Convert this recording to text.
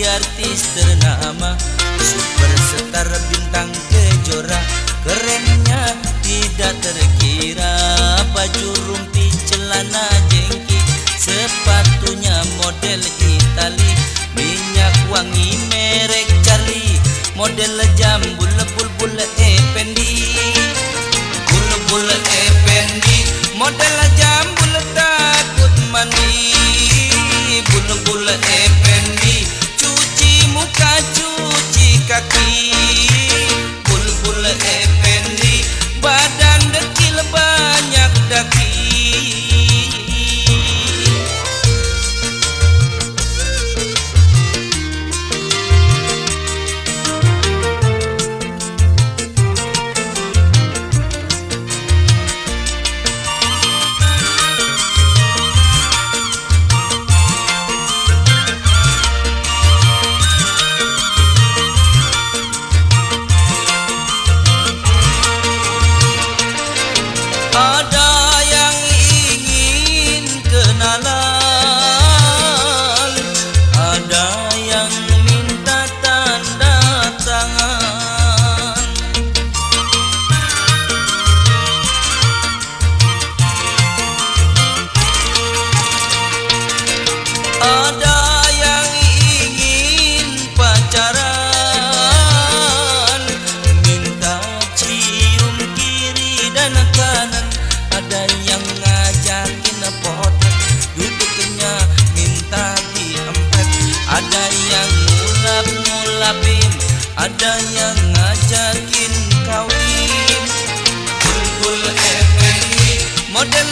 artis ternama Superstar bintang kejora. Kerennya tidak terkira Baju rumpi celana jengki. Sepatunya model Itali Minyak wangi merek Charlie. Model jambul bulbul Effendi. Bulbul Effendi Model jambul yang ngajakin potret Duduknya minta diempet. Ada yang ngulap-ngulapin Ada yang ngajakin kawin. Unggul efendi model